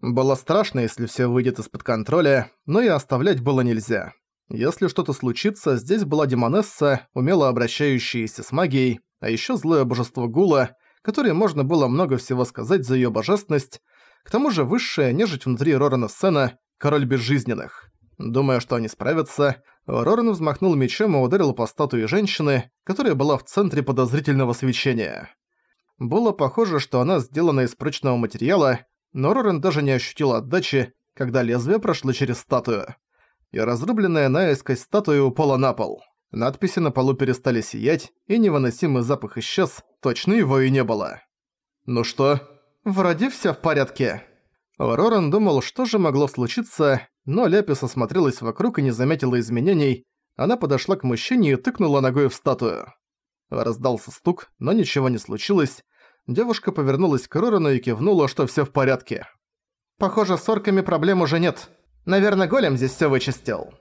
Было страшно, если все выйдет из-под контроля, но и оставлять было нельзя. Если что-то случится, здесь была Демонесса, умело обращающаяся с магией, а еще злое божество Гула, которое можно было много всего сказать за ее божественность, к тому же высшая нежить внутри Рорана Сена – король безжизненных. Думая, что они справятся, Роран взмахнул мечом и ударил по статуе женщины, которая была в центре подозрительного свечения. Было похоже, что она сделана из прочного материала, но Рорен даже не ощутил отдачи, когда лезвие прошло через статую. И разрубленная наискось статуя упала на пол. Надписи на полу перестали сиять, и невыносимый запах исчез, точно его и не было. «Ну что?» «Вроде всё в порядке». Роран думал, что же могло случиться, но Ляпис осмотрелась вокруг и не заметила изменений. Она подошла к мужчине и тыкнула ногой в статую. Раздался стук, но ничего не случилось. Девушка повернулась к Рорану и кивнула, что всё в порядке. «Похоже, с орками проблем уже нет. Наверное, голем здесь всё вычистил».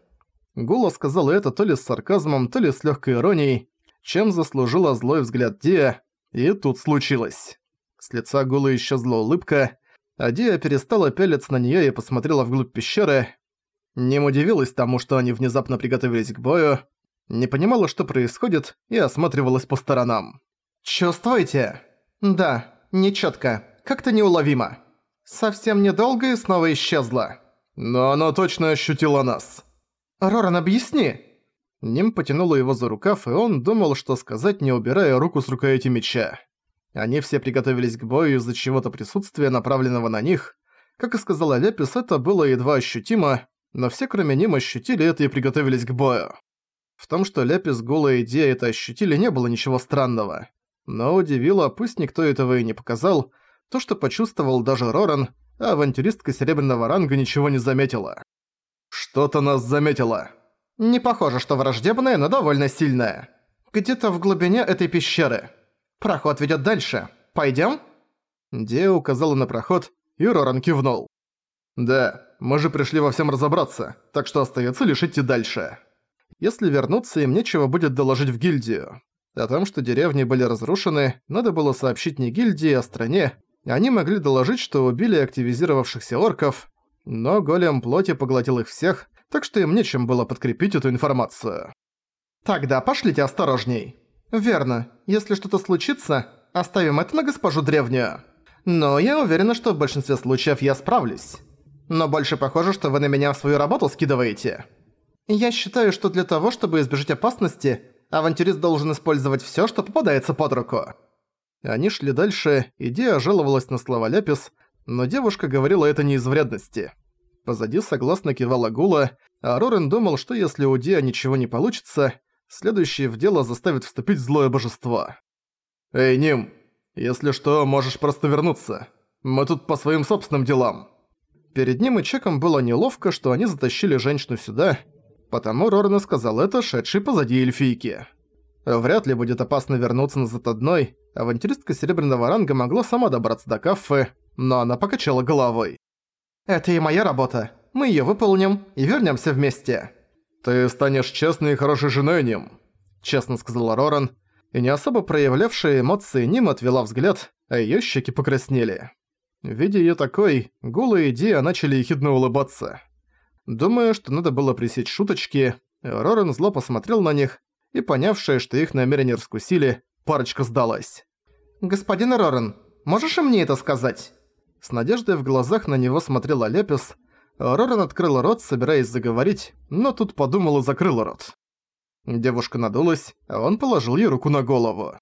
Гула сказала это то ли с сарказмом, то ли с лёгкой иронией, чем заслужила злой взгляд Дия, и тут случилось. С лица Гулы исчезла улыбка, а Дия перестала пялиться на неё и посмотрела вглубь пещеры. Ним удивилась тому, что они внезапно приготовились к бою, не понимала, что происходит, и осматривалась по сторонам. «Чувствуете?» «Да, нечётко, как-то неуловимо. Совсем недолго и снова исчезла». «Но она точно ощутила нас». «Роран, объясни!» Ним потянула его за рукав, и он думал, что сказать, не убирая руку с рукояти меча. Они все приготовились к бою из-за чего-то присутствия, направленного на них. Как и сказала Лепис, это было едва ощутимо, но все кроме Ним ощутили это и приготовились к бою. В том, что Лепис, Гула и Ди это ощутили, не было ничего странного. Но удивило, пусть никто этого и не показал, то, что почувствовал даже Роран, а авантюристка серебряного ранга ничего не заметила. «Что-то нас заметило». «Не похоже, что враждебное, но довольно сильное. Где-то в глубине этой пещеры. Проход ведёт дальше. Пойдём?» Ди указала на проход, и Роран кивнул. «Да, мы же пришли во всем разобраться, так что остаётся лишь идти дальше». Если вернуться, им нечего будет доложить в гильдию. О том, что деревни были разрушены, надо было сообщить не гильдии, а стране. Они могли доложить, что убили активизировавшихся орков, но голем плоти поглотил их всех, так что им нечем было подкрепить эту информацию. «Тогда пошлите осторожней». «Верно. Если что-то случится, оставим это на госпожу древнюю. Но я уверена, что в большинстве случаев я справлюсь. Но больше похоже, что вы на меня свою работу скидываете». Я считаю, что для того, чтобы избежать опасности, авантюрист должен использовать всё, что попадается под руку. Они шли дальше, и Диа жаловалась на слова Ляпис, но девушка говорила это не из вредности. Позади согласно кивала Гула, а Рорен думал, что если у Диа ничего не получится, следующее в дело заставит вступить злое божество. «Эй, Ним, если что, можешь просто вернуться. Мы тут по своим собственным делам». Перед ним и Чеком было неловко, что они затащили женщину сюда, Потому Рорна сказал это, шедший позади эльфийки. Вряд ли будет опасно вернуться назад одной, авантюристка серебряного ранга могла сама добраться до кафе, но она покачала головой. «Это и моя работа. Мы её выполним и вернёмся вместе». «Ты станешь честной и хорошей женой, Ним», — честно сказала Роран, и не особо проявлявшая эмоции Ним отвела взгляд, а её щеки покраснели. Видя её такой, Гула и начали ехидно улыбаться. Думая, что надо было пресечь шуточки, Рорен зло посмотрел на них, и, понявшая, что их намерения раскусили, парочка сдалась. «Господин Рорен, можешь и мне это сказать?» С надеждой в глазах на него смотрела Лепис. Рорен открыл рот, собираясь заговорить, но тут подумал и закрыл рот. Девушка надулась, а он положил ей руку на голову.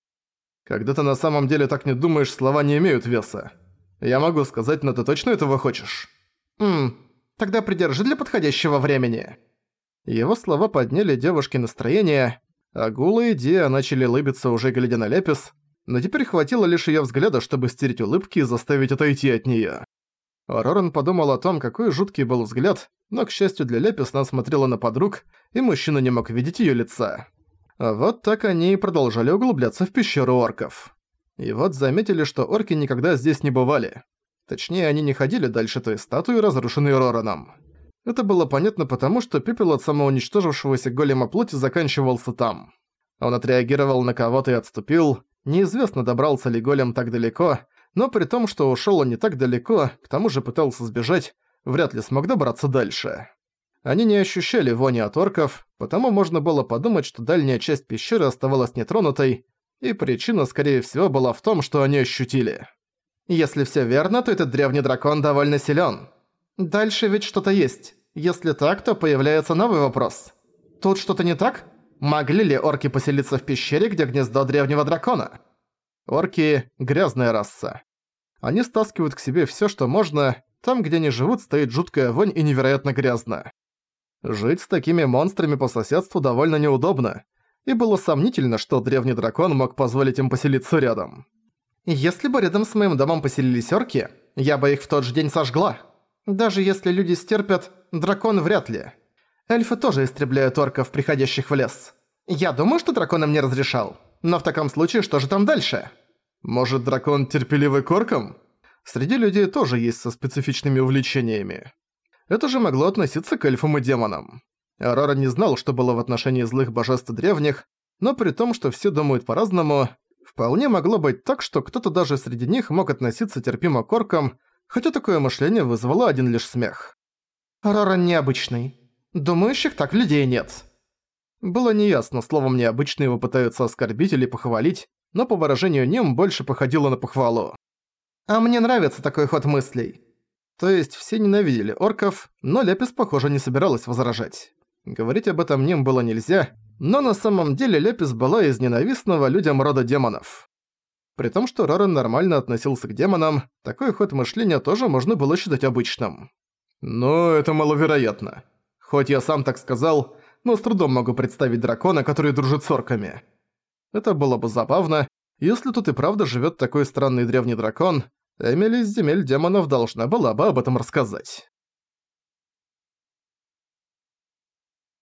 «Когда ты на самом деле так не думаешь, слова не имеют веса. Я могу сказать, но ты точно этого хочешь?» «Ммм, Тогда придержи для подходящего времени». Его слова подняли девушке настроение, а Гула и Диа начали лыбиться уже глядя на Лепис, но теперь хватило лишь её взгляда, чтобы стереть улыбки и заставить отойти от неё. Роран подумал о том, какой жуткий был взгляд, но, к счастью для Лепис, она смотрела на подруг, и мужчина не мог видеть её лица. Вот так они и продолжали углубляться в пещеру орков. И вот заметили, что орки никогда здесь не бывали. Точнее, они не ходили дальше той статуи, разрушенной Рораном. Это было понятно потому, что пепел от самоуничтожившегося голема плоти заканчивался там. Он отреагировал на кого-то и отступил. Неизвестно, добрался ли голем так далеко, но при том, что ушёл он не так далеко, к тому же пытался сбежать, вряд ли смог добраться дальше. Они не ощущали вони от орков, потому можно было подумать, что дальняя часть пещеры оставалась нетронутой, и причина, скорее всего, была в том, что они ощутили. Если всё верно, то этот древний дракон довольно силён. Дальше ведь что-то есть. Если так, то появляется новый вопрос. Тут что-то не так? Могли ли орки поселиться в пещере, где гнездо древнего дракона? Орки – грязная раса. Они стаскивают к себе всё, что можно, там, где они живут, стоит жуткая вонь и невероятно грязно. Жить с такими монстрами по соседству довольно неудобно, и было сомнительно, что древний дракон мог позволить им поселиться рядом. Если бы рядом с моим домом поселились орки, я бы их в тот же день сожгла. Даже если люди стерпят, дракон вряд ли. Эльфы тоже истребляют орков, приходящих в лес. Я думаю, что дракон им не разрешал. Но в таком случае, что же там дальше? Может, дракон терпеливый к оркам? Среди людей тоже есть со специфичными увлечениями. Это же могло относиться к эльфам и демонам. Арора не знал, что было в отношении злых божеств древних, но при том, что все думают по-разному, вполне могло быть так, что кто-то даже среди них мог относиться терпимо к оркам, хотя такое мышление вызвало один лишь смех. Арора необычный. Думающих так людей нет. Было неясно, словом необычно его пытаются оскорбить или похвалить, но по выражению Ним больше походило на похвалу. «А мне нравится такой ход мыслей». То есть все ненавидели орков, но Лепис, похоже, не собиралась возражать. Говорить об этом Ним было нельзя, но на самом деле Лепис была из ненавистного людям рода демонов. При том, что Рорен нормально относился к демонам, такой ход мышления тоже можно было считать обычным. Но это маловероятно. Хоть я сам так сказал, но с трудом могу представить дракона, который дружит с орками. Это было бы забавно, если тут и правда живет такой странный древний дракон, Эмили из земель демонов должна была бы об этом рассказать.